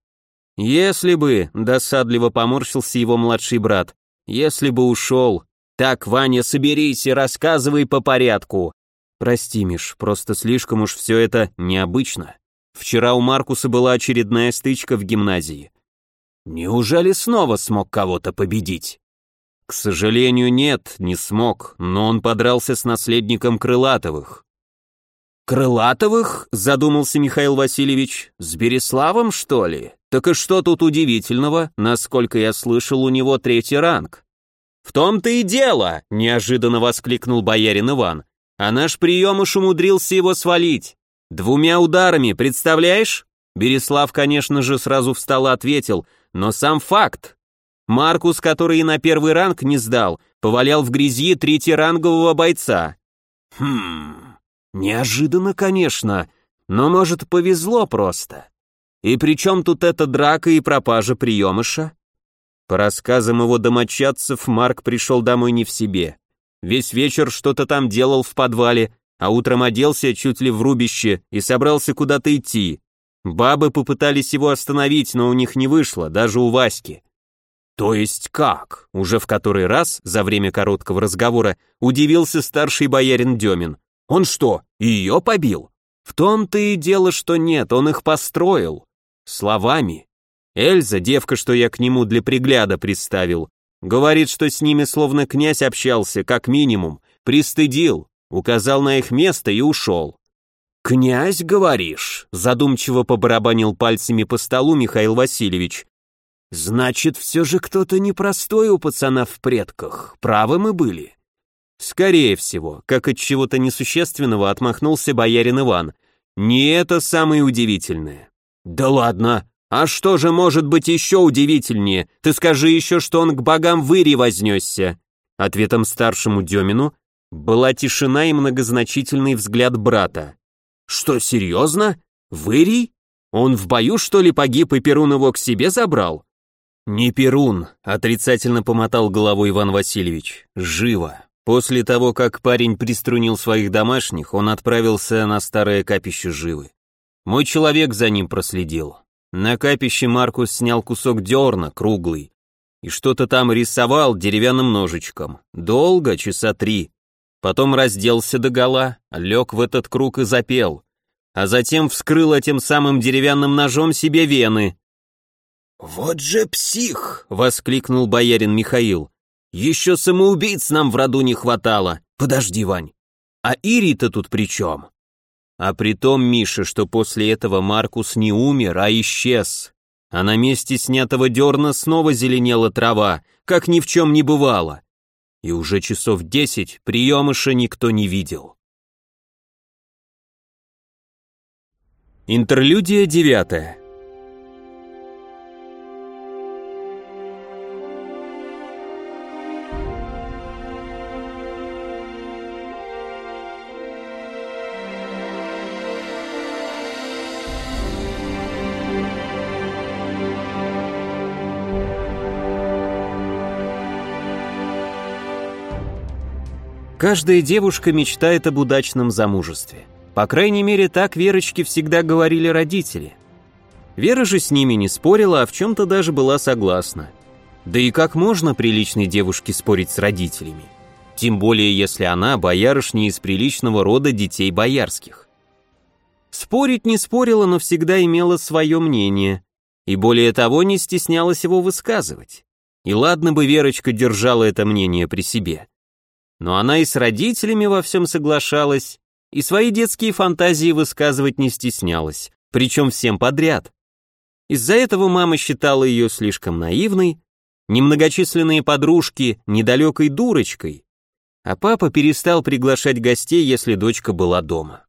«Если бы», — досадливо поморщился его младший брат, «если бы ушел. Так, Ваня, соберись и рассказывай по порядку». «Прости, Миш, просто слишком уж все это необычно. Вчера у Маркуса была очередная стычка в гимназии. Неужели снова смог кого-то победить? К сожалению, нет, не смог, но он подрался с наследником Крылатовых. «Крылатовых?» — задумался Михаил Васильевич. «С Береславом, что ли? Так и что тут удивительного? Насколько я слышал, у него третий ранг». «В том-то и дело!» — неожиданно воскликнул боярин Иван. «А наш приемыш умудрился его свалить. Двумя ударами, представляешь? Береслав, конечно же, сразу встал и ответил, но сам факт. Маркус, который и на первый ранг не сдал, повалял в грязи третьерангового бойца. Хм, неожиданно, конечно, но, может, повезло просто. И при чем тут эта драка и пропажа приемыша? По рассказам его домочадцев, Марк пришел домой не в себе. Весь вечер что-то там делал в подвале, а утром оделся чуть ли в рубище и собрался куда-то идти. Бабы попытались его остановить, но у них не вышло, даже у Васьки. То есть как? Уже в который раз за время короткого разговора удивился старший боярин Демин. Он что, ее побил? В том-то и дело, что нет, он их построил. Словами. Эльза, девка, что я к нему для пригляда приставил, говорит, что с ними словно князь общался, как минимум, пристыдил, указал на их место и ушел. «Князь, говоришь?» – задумчиво побарабанил пальцами по столу Михаил Васильевич. «Значит, все же кто-то непростой у пацана в предках. Правы мы были?» «Скорее всего, как от чего-то несущественного отмахнулся боярин Иван. Не это самое удивительное». «Да ладно! А что же может быть еще удивительнее? Ты скажи еще, что он к богам выри вознесся!» Ответом старшему Демину была тишина и многозначительный взгляд брата. «Что, серьезно? Вырий? Он в бою, что ли, погиб и Перун его к себе забрал?» «Не Перун», — отрицательно помотал головой Иван Васильевич. «Живо. После того, как парень приструнил своих домашних, он отправился на старое капище Живы. Мой человек за ним проследил. На капище Маркус снял кусок дерна, круглый, и что-то там рисовал деревянным ножичком. Долго, часа три. Потом разделся догола, лег в этот круг и запел, а затем вскрыл этим самым деревянным ножом себе вены. «Вот же псих!» — воскликнул боярин Михаил. «Еще самоубийц нам в роду не хватало. Подожди, Вань. А Ири-то тут при чем?» А при том, Миша, что после этого Маркус не умер, а исчез. А на месте снятого дерна снова зеленела трава, как ни в чем не бывало и уже часов десять приемыша никто не видел. Интерлюдия девятая. Каждая девушка мечтает об удачном замужестве. По крайней мере, так Верочке всегда говорили родители. Вера же с ними не спорила, а в чем-то даже была согласна. Да и как можно приличной девушке спорить с родителями? Тем более, если она боярышня из приличного рода детей боярских. Спорить не спорила, но всегда имела свое мнение. И более того, не стеснялась его высказывать. И ладно бы Верочка держала это мнение при себе. Но она и с родителями во всем соглашалась, и свои детские фантазии высказывать не стеснялась, причем всем подряд. Из-за этого мама считала ее слишком наивной, немногочисленные подружки недалекой дурочкой, а папа перестал приглашать гостей, если дочка была дома.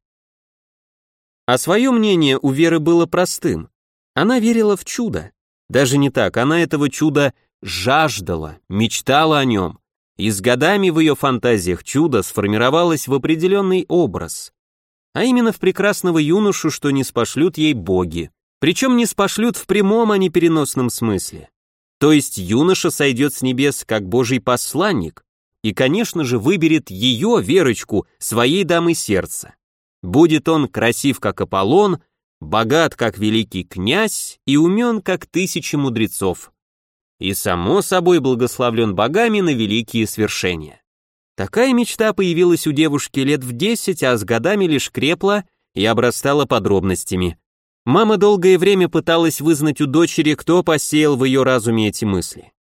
А свое мнение у Веры было простым. Она верила в чудо. Даже не так, она этого чуда жаждала, мечтала о нем. И с годами в ее фантазиях чудо сформировалось в определенный образ. А именно в прекрасного юношу, что не спошлют ей боги. Причем не спошлют в прямом, а не переносном смысле. То есть юноша сойдет с небес как божий посланник и, конечно же, выберет ее, Верочку, своей дамой сердца. Будет он красив, как Аполлон, богат, как великий князь и умен, как тысячи мудрецов. И, само собой, благословлен богами на великие свершения. Такая мечта появилась у девушки лет в десять, а с годами лишь крепла и обрастала подробностями. Мама долгое время пыталась вызнать у дочери, кто посеял в ее разуме эти мысли.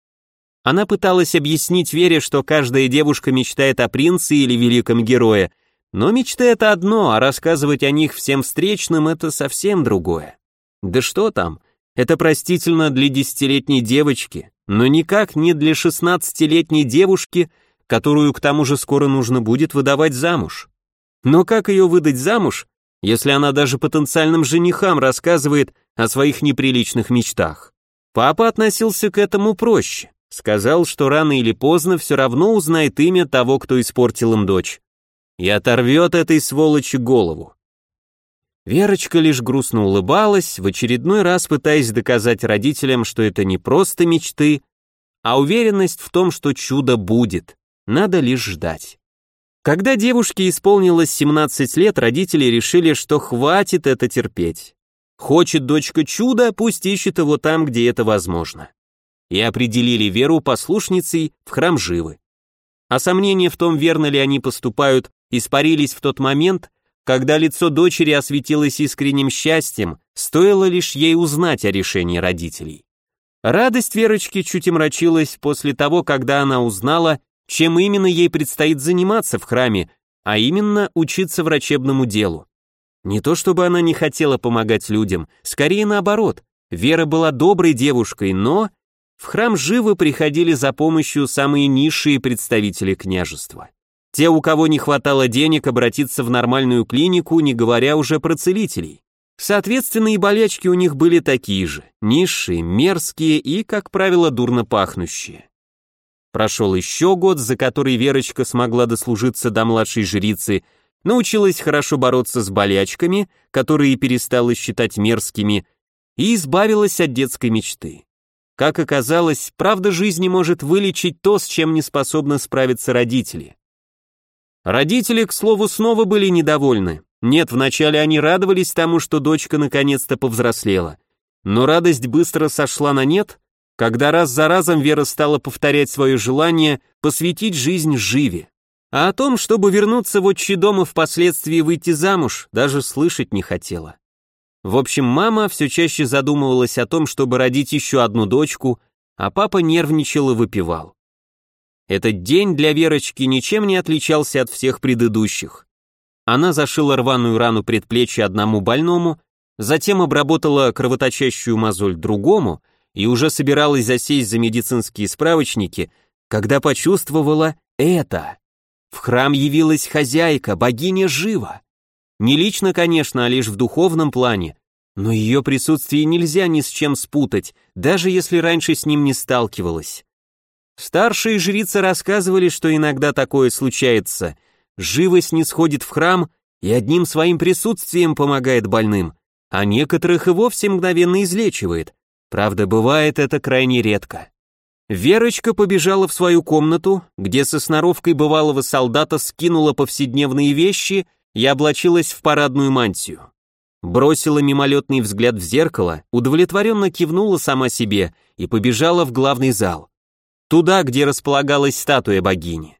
Она пыталась объяснить Вере, что каждая девушка мечтает о принце или великом герое, но мечты это одно, а рассказывать о них всем встречным это совсем другое. Да что там, это простительно для десятилетней девочки, но никак не для шестнадцатилетней девушки, которую к тому же скоро нужно будет выдавать замуж. Но как ее выдать замуж, если она даже потенциальным женихам рассказывает о своих неприличных мечтах. Папа относился к этому проще. Сказал, что рано или поздно все равно узнает имя того, кто испортил им дочь. И оторвет этой сволочи голову. Верочка лишь грустно улыбалась, в очередной раз пытаясь доказать родителям, что это не просто мечты, а уверенность в том, что чудо будет. Надо лишь ждать. Когда девушке исполнилось 17 лет, родители решили, что хватит это терпеть. Хочет дочка чуда, пусть ищет его там, где это возможно. И определили Веру послушницей в храм Живы. А сомнения в том, верно ли они поступают, испарились в тот момент, когда лицо дочери осветилось искренним счастьем, стоило лишь ей узнать о решении родителей. Радость Верочки чуть омрачилась после того, когда она узнала, чем именно ей предстоит заниматься в храме, а именно учиться врачебному делу. Не то чтобы она не хотела помогать людям, скорее наоборот. Вера была доброй девушкой, но в храм живо приходили за помощью самые низшие представители княжества. Те, у кого не хватало денег обратиться в нормальную клинику, не говоря уже про целителей. Соответственно, и болячки у них были такие же, низшие, мерзкие и, как правило, дурно пахнущие. Прошел еще год, за который Верочка смогла дослужиться до младшей жрицы, научилась хорошо бороться с болячками, которые перестала считать мерзкими, и избавилась от детской мечты. Как оказалось, правда жизни может вылечить то, с чем не способны справиться родители. Родители, к слову, снова были недовольны. Нет, вначале они радовались тому, что дочка наконец-то повзрослела. Но радость быстро сошла на нет, когда раз за разом Вера стала повторять свое желание посвятить жизнь Живе. А о том, чтобы вернуться в отчий дом и впоследствии выйти замуж, даже слышать не хотела. В общем, мама все чаще задумывалась о том, чтобы родить еще одну дочку, а папа нервничал и выпивал. Этот день для Верочки ничем не отличался от всех предыдущих. Она зашила рваную рану предплечья одному больному, затем обработала кровоточащую мозоль другому — и уже собиралась засесть за медицинские справочники, когда почувствовала это. В храм явилась хозяйка, богиня жива. Не лично, конечно, а лишь в духовном плане, но ее присутствие нельзя ни с чем спутать, даже если раньше с ним не сталкивалась. Старшие жрицы рассказывали, что иногда такое случается. Живость не сходит в храм и одним своим присутствием помогает больным, а некоторых и вовсе мгновенно излечивает, Правда, бывает это крайне редко. Верочка побежала в свою комнату, где со сноровкой бывалого солдата скинула повседневные вещи и облачилась в парадную мантию. Бросила мимолетный взгляд в зеркало, удовлетворенно кивнула сама себе и побежала в главный зал. Туда, где располагалась статуя богини.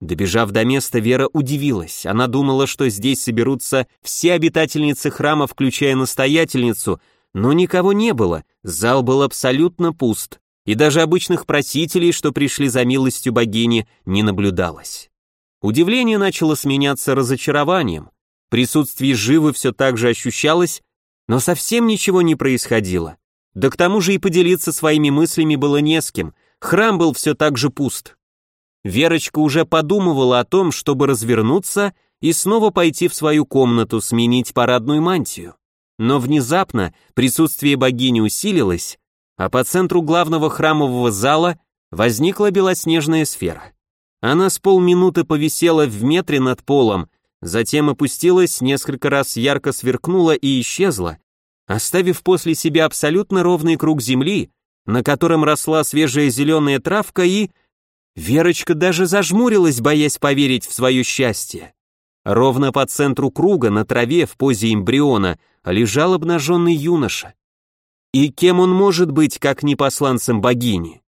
Добежав до места, Вера удивилась. Она думала, что здесь соберутся все обитательницы храма, включая настоятельницу, но никого не было, зал был абсолютно пуст, и даже обычных просителей, что пришли за милостью богини, не наблюдалось. Удивление начало сменяться разочарованием, присутствие живы все так же ощущалось, но совсем ничего не происходило. Да к тому же и поделиться своими мыслями было не с кем, храм был все так же пуст. Верочка уже подумывала о том, чтобы развернуться и снова пойти в свою комнату сменить парадную мантию. Но внезапно присутствие богини усилилось, а по центру главного храмового зала возникла белоснежная сфера. Она с полминуты повисела в метре над полом, затем опустилась, несколько раз ярко сверкнула и исчезла, оставив после себя абсолютно ровный круг земли, на котором росла свежая зеленая травка и... Верочка даже зажмурилась, боясь поверить в свое счастье. Ровно по центру круга, на траве, в позе эмбриона, лежал обнаженный юноша. И кем он может быть, как не посланцем богини?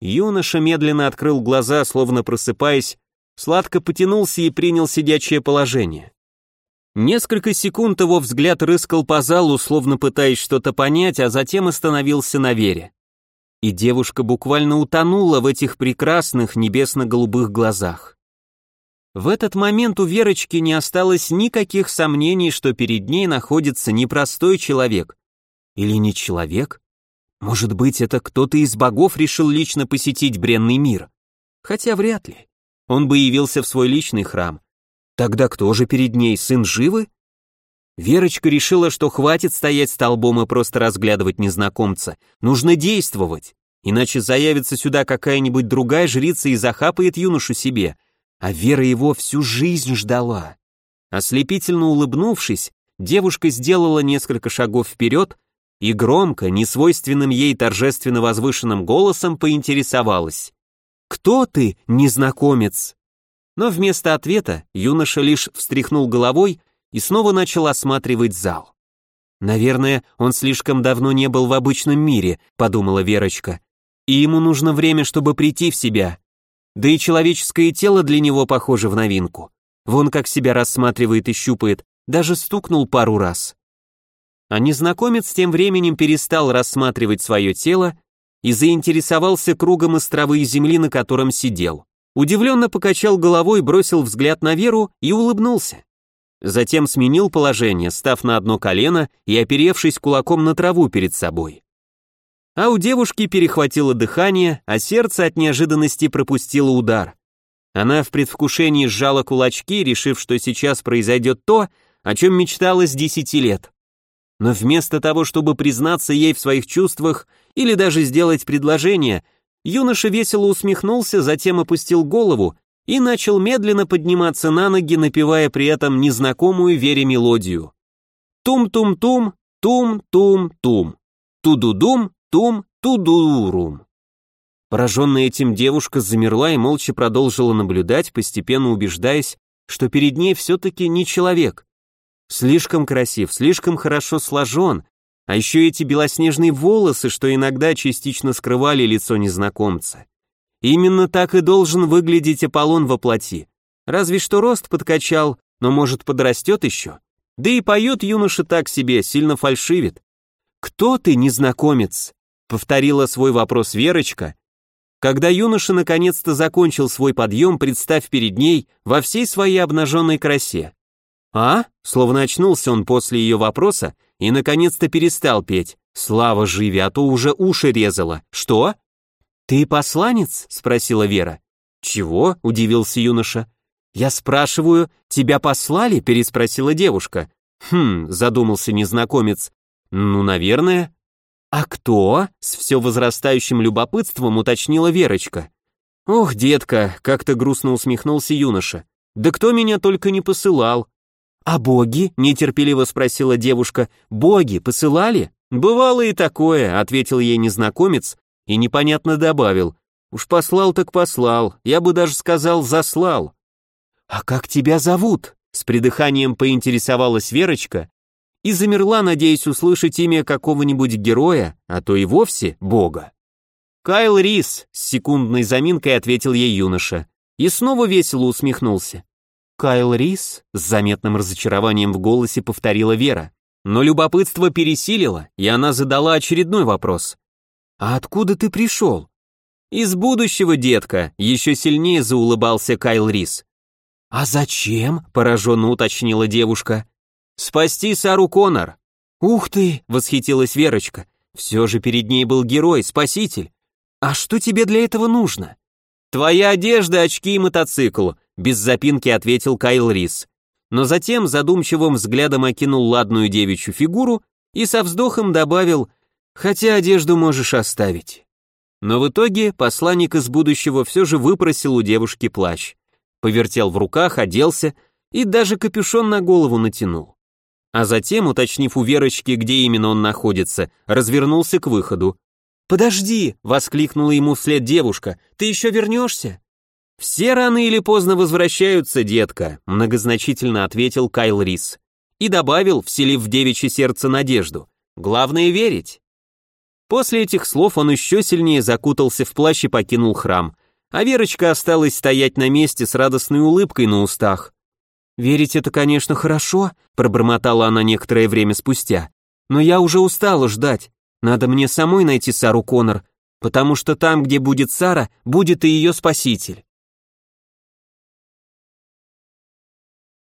Юноша медленно открыл глаза, словно просыпаясь, сладко потянулся и принял сидячее положение. Несколько секунд его взгляд рыскал по залу, словно пытаясь что-то понять, а затем остановился на вере. И девушка буквально утонула в этих прекрасных небесно-голубых глазах. В этот момент у Верочки не осталось никаких сомнений, что перед ней находится непростой человек. Или не человек? Может быть, это кто-то из богов решил лично посетить бренный мир? Хотя вряд ли. Он бы явился в свой личный храм. Тогда кто же перед ней, сын живы? Верочка решила, что хватит стоять столбом и просто разглядывать незнакомца. Нужно действовать, иначе заявится сюда какая-нибудь другая жрица и захапает юношу себе — а Вера его всю жизнь ждала. Ослепительно улыбнувшись, девушка сделала несколько шагов вперед и громко, несвойственным ей торжественно возвышенным голосом поинтересовалась. «Кто ты, незнакомец?» Но вместо ответа юноша лишь встряхнул головой и снова начал осматривать зал. «Наверное, он слишком давно не был в обычном мире», — подумала Верочка. «И ему нужно время, чтобы прийти в себя. Да и человеческое тело для него похоже в новинку. Вон как себя рассматривает и щупает, даже стукнул пару раз. А незнакомец тем временем перестал рассматривать свое тело и заинтересовался кругом из и земли, на котором сидел. Удивленно покачал головой, бросил взгляд на Веру и улыбнулся. Затем сменил положение, став на одно колено и оперевшись кулаком на траву перед собой а у девушки перехватило дыхание, а сердце от неожиданности пропустило удар. Она в предвкушении сжала кулачки, решив, что сейчас произойдет то, о чем мечтала с десяти лет. Но вместо того, чтобы признаться ей в своих чувствах или даже сделать предложение, юноша весело усмехнулся, затем опустил голову и начал медленно подниматься на ноги, напевая при этом незнакомую Вере мелодию. Тум-тум-тум, тум-тум-тум, ту-ду-дум, Тум Тудурум. Пораженная этим девушка замерла и молча продолжила наблюдать, постепенно убеждаясь, что перед ней все-таки не человек. Слишком красив, слишком хорошо сложен, а еще эти белоснежные волосы, что иногда частично скрывали лицо незнакомца. Именно так и должен выглядеть Аполлон во плоти. Разве что рост подкачал, но может подрастет еще. Да и поет юноша так себе, сильно фальшивит. «Кто ты, незнакомец?» Повторила свой вопрос Верочка. Когда юноша наконец-то закончил свой подъем, представь перед ней во всей своей обнаженной красе. «А?» Словно очнулся он после ее вопроса и наконец-то перестал петь. «Слава живи, а то уже уши резала. Что?» «Ты посланец?» — спросила Вера. «Чего?» — удивился юноша. «Я спрашиваю, тебя послали?» — переспросила девушка. «Хм», — задумался незнакомец. «Ну, наверное». «А кто?» — с все возрастающим любопытством уточнила Верочка. «Ох, детка», — как-то грустно усмехнулся юноша. «Да кто меня только не посылал». «А боги?» — нетерпеливо спросила девушка. «Боги посылали?» «Бывало и такое», — ответил ей незнакомец и непонятно добавил. «Уж послал так послал, я бы даже сказал заслал». «А как тебя зовут?» — с придыханием поинтересовалась Верочка и замерла, надеясь услышать имя какого-нибудь героя, а то и вовсе бога. «Кайл Рис», — с секундной заминкой ответил ей юноша, и снова весело усмехнулся. «Кайл Рис?» — с заметным разочарованием в голосе повторила Вера. Но любопытство пересилило, и она задала очередной вопрос. «А откуда ты пришел?» «Из будущего, детка», — еще сильнее заулыбался Кайл Рис. «А зачем?» — пораженно уточнила девушка. «Спасти Сару Коннор!» «Ух ты!» — восхитилась Верочка. Все же перед ней был герой, спаситель. А что тебе для этого нужно?
Твоя одежда, очки и мотоцикл, без запинки ответил Кайл Рис. Но затем задумчивым взглядом окинул ладную девичью фигуру и со вздохом добавил «Хотя одежду можешь оставить». Но в итоге посланник из будущего все же выпросил у девушки плащ. Повертел в руках, оделся и даже капюшон на голову натянул. А затем, уточнив у Верочки, где именно он находится, развернулся к выходу. «Подожди!» — воскликнула ему вслед девушка. «Ты еще вернешься?» «Все рано или поздно возвращаются, детка», — многозначительно ответил Кайл Рис. И добавил, вселив в девичье сердце надежду. «Главное верить». После этих слов он еще сильнее закутался в плащ и покинул храм, а Верочка осталась стоять на месте с радостной улыбкой на устах. «Верить это, конечно, хорошо», — пробормотала она некоторое время спустя, «но я уже устала ждать. Надо мне самой найти Сару Коннор, потому что там, где будет Сара, будет и ее спаситель».